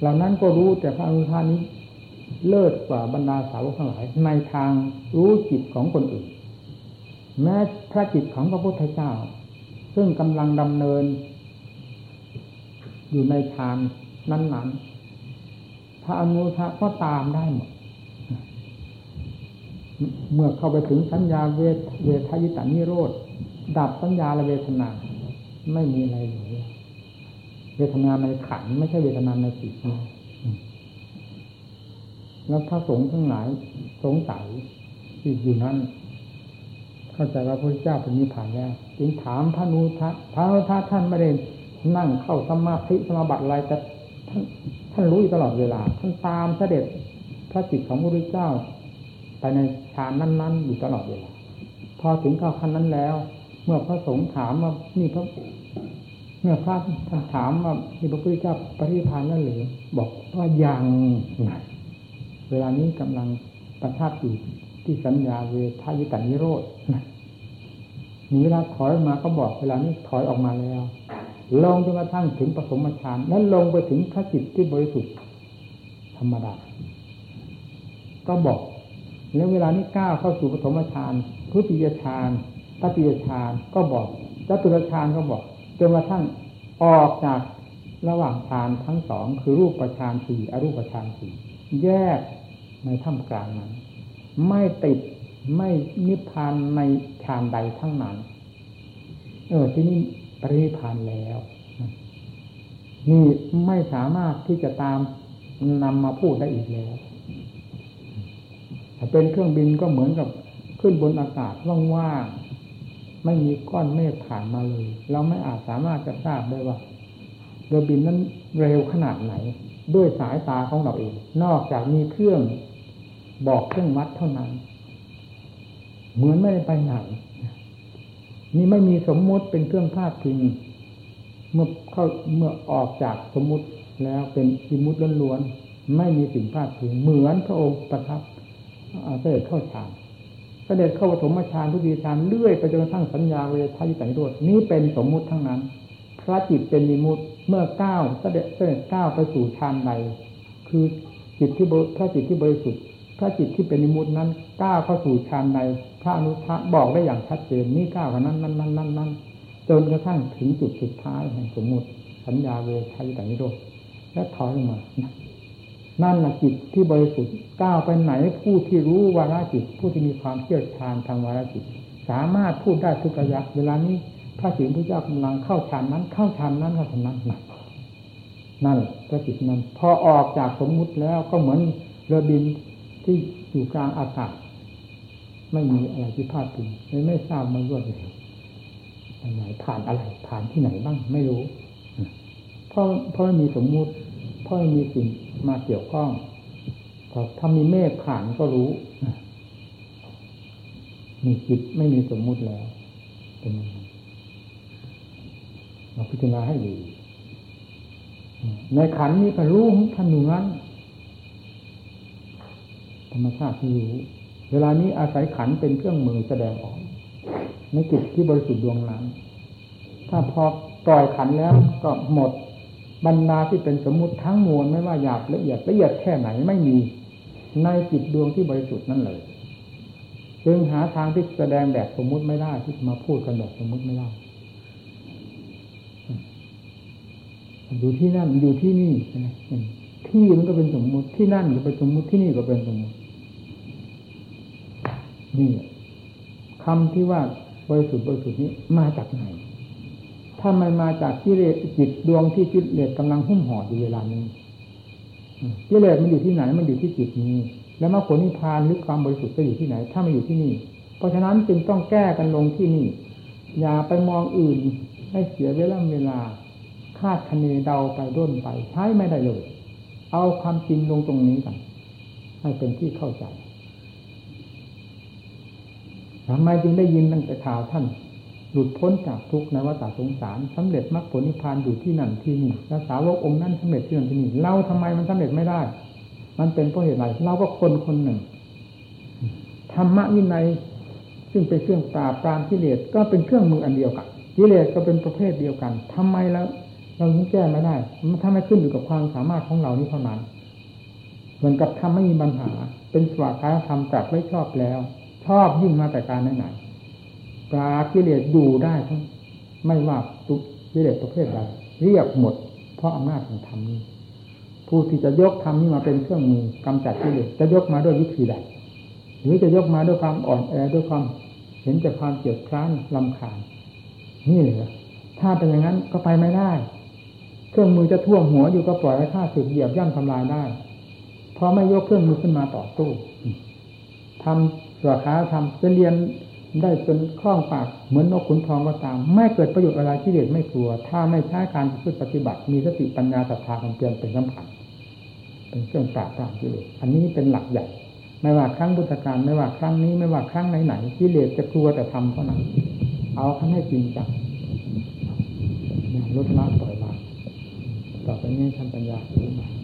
[SPEAKER 1] เหล่านั้นก็รู้แต่พระอนุทานี้เลิศกว่าบรรดาสาวกทั้งหลาย ในทางรู้จิตของคนอื่น แม้พระจิตของพระพุทธเจ้า ซึ่งกำลังดำเนิน อยู่ในฌานนั้นๆพระอนุทาก็ตามได้หมด เมื่อเข้าไปถึงสัญญาเวทเวทายตานิโรธ ดับสัญญาและเวทนา ไม่มีอะไรเหลือเวทนาในขันไม่ใช่เวทนาในจิตนะแล้วพระสงฆ์ทั้งหลายสงสัยที่อยู่นั้น เข้าใจว่าพระเจ้าเป็นนิพพานแล้วจึงถามพระนุทะพระนุทะท่านไม่ได้นั่งเข้าสมาธิสมาบัติอะไรแต่ท่านท่านรู้อยู่ตลอดเวลา ท่านตามเสด็จพระจิตของพระพุทธเจ้า ไปในฌานนั้น ๆ อยู่ตลอดเวลาพอถึงเข้าขั้นนั้นแล้ว เมื่อพระสงฆ์ถามว่านี่พระเมื่อพระท่านถามว่าที่พระพุทธเจ้าปริพานนั่นหรือบอกว่ายังเวลานี้กำลังประทับอยู่ที่สัญญาเวทายตันิโรธมีเวลาถอยมาก็บอกเวลานี้ถอยออกมาแล้ว ลงจนกระทั่งถึงปฐมฌานนั้นลงไปถึงพระจิตที่บริสุทธิ์ธรรมดา ก็บอก แล้วเวลานี้ก้าวเข้าสู่ปฐมฌานทุติยฌานตติยฌานก็บอกจตุรฌานก็บอกจนกระทั่งออกจากระหว่างฌานทั้งสองคือรูปฌานสี่อรูปฌานสี่แยกในท่ามกลางนั้น ไม่ติดไม่นิพพานในฌานใดทั้งนั้น เออที่นี่ปรินิพพานแล้วนี่ไม่สามารถที่จะตามนำมาพูดได้อีกแล้ว ถ้าเป็นเครื่องบินก็เหมือนกับขึ้นบนอากาศว่างๆไม่มีก้อนเมฆผ่านมาเลย เราไม่อาจสามารถจะทราบได้ว่าเรือบินนั้นเร็วขนาดไหน ด้วยสายตาของเราเอง นอกจากมีเครื่องบอกเครื่องวัดเท่านั้น เหมือนไม่ได้ไปไหนนี่ไม่มีสมมุติเป็นเครื่องพาดพิงเมื่อเข้าเมื่อออกจากสมมุติแล้วเป็นอิมุติล้วนๆไม่มีสิ่งพาดพิงเหมือนพระองค์ประทับ เสด็จเข้าฌานเสด็จเข้าปฐมฌานทุติยฌานเลื่อยไปจนกระทั่งสัญญาเวทายสันโดนี้เป็นสมมุติทั้งนั้น พระจิตเป็นมิมุติเมื่อก้าวเสด็จเสด็จก้าวไปสู่ฌานใดคือจิตที่พระจิตที่บริสุทธิ์ พระจิตที่เป็นมิมุตินั้นก้าวเข้าสู่ฌานใดพระอนุทะบอกได้อย่างชัดเจนนี่ก้าวกันนั้นนั้นนั้นนั้นนั้นจนกระทั่งถึงจุดสุดท้ายแห่งสมมุติสัญญาเวทายสันโดษและถอยมา นั่นแหละจิตที่บริสุทธิ์ก้าวไปไหนผู้ที่รู้วาระจิต ผู้ที่มีความเชี่ยวชาญทางวาระจิต สามารถพูดได้ทุกระยะ เวลานี้พระสิงห์พระเจ้ากำลังเข้าฌานนั้น เข้าฌานนั้นเข้าฌานนั้นนั่นพระจิตนั้นพอออกจากสมมุติแล้วก็เหมือนเรือบินที่อยู่กลางอากาศไม่มีอะไรที่พลาดพิงไม่ไม่ทราบมันรวดเร็วไหนผ่านอะไร ผ่านที่ไหนบ้างไม่รู้เพราะเพราะมีสมมุติเพราะมีสิ่ง มาเกี่ยวข้องถ้ามีเมฆผ่านก็รู้มีจิตไม่มีสมมุติแล้วเป็นเราพิจารณาให้ดี ในขันนี้ก็รู้ท่านอยู่นั้นธรรมชาติที่รู้เวลานี้อาศัยขันเป็นเครื่องมือแสดงออก ในจิตที่บริสุทธิ์ดวงนั้น ถ้าพอปล่อยขันแล้วก็หมด บรรดาที่เป็นสมมุติทั้งมวลไม่ว่าหยาบละเอียดละเอียดแค่ไหนไม่มีในจิตดวงที่บริสุทธิ์นั่นเลยจึงหาทางที่แสดงแบบสมมุติไม่ได้ที่มาพูดกันแบบสมมุติไม่ได้อยู่ที่นั่นอยู่ที่นี่ที่มันก็เป็นสมมุติที่นั่นก็เป็นสมมุติที่นี่ก็เป็นสมมุตินี่คำที่ว่าบริสุทธิ์บริสุทธิ์นี้มาจากไหน ถ้ามันมาจากกิเลสจิตดวงที่กิเลสกำลังหุ้มห่ออยู่เวลานี้กิเลสมันอยู่ที่ไหนมันอยู่ที่จิตนี้ แล้วมรรคผลนิพพานหรือความบริสุทธิ์ก็อยู่ที่ไหน ถ้ามันอยู่ที่นี่ เพราะฉะนั้นจึงต้องแก้กันลงที่นี่ อย่าไปมองอื่นให้เสียเวลาเวลาคาดคะเนเดาไปด้นไปใช้ไม่ได้เลย เอาความจริงลงตรงนี้กันให้เป็นที่เข้าใจทำไมจึงได้ยินตั้งแต่ข่าวท่าน หลุดพ้นจากทุกข์ในวัฏสงสารสำเร็จมรรคผลนิพพานอยู่ที่นั่นที่นี่และสาวกองค์นั้นสำเร็จที่นั่นที่นี่เราทำไมมันสำเร็จไม่ได้ มันเป็นเพราะเหตุอะไรเราก็คนคนหนึ่งธรรมะวินัยซึ่งเป็นเครื่องปราบปรามกิเลสก็เป็นเครื่องมืออันเดียวกันกิเลสก็เป็นประเภทเดียวกันทำไมแล้ว เราถึงแก้ไม่ได้ มันถ้าไม่ขึ้นอยู่กับความสามารถของเรานี้เท่านั้นเหมือนกับทำไม่มีปัญหา เป็นสวากาธรรมจัดไม่ชอบแล้ว ชอบยิ่งมาแต่การไหน ปรากิเลสอยู่ได้ทั้งไม่ว่าตุกิเลสประเภทใดเรียกหมด เพราะอำนาจของธรรมนี้ ผู้ที่จะยกธรรมนี้มาเป็นเครื่องมือกำจัดกิเลสจะยกมาด้วยวิธีใดหรือจะยกมาด้วยความอ่อนแอด้วยความเห็นแต่ความเกียดคร้านลำคาญนี่เหรอถ้าเป็นอย่างนั้นก็ไปไม่ได้ เครื่องมือจะท่วงหัวอยู่ก็ปล่อยให้ข้าสึกเหยียบย่ำทำลายได้เพราะไม่ยกเครื่องมือขึ้นมาต่อสู้ทำสวขาทำจะเรียน ได้จนคล่องปากเหมือนนกขุนทองก็ตาม ไม่เกิดประโยชน์อะไรที่เด็ดไม่กลัว ถ้าไม่ใช้การพึ่ปฏิบัติมีสติปัญญาศรัทธาความเพียรเป็นสำคัญเป็นเครื่องปราบปรามกิเลสอันนี้เป็นหลักใหญ่ไม่ว่าครั้งพุทธกาลไม่ว่าครั้งนี้ไม่ว่าครั้งไหนๆกิเลสจะกลัวแต่ทำเท่านั้นเอาขั้นให้จริงจังลดละปล่อยวางต่อไปนี้ทำปัญญาขึ้นมา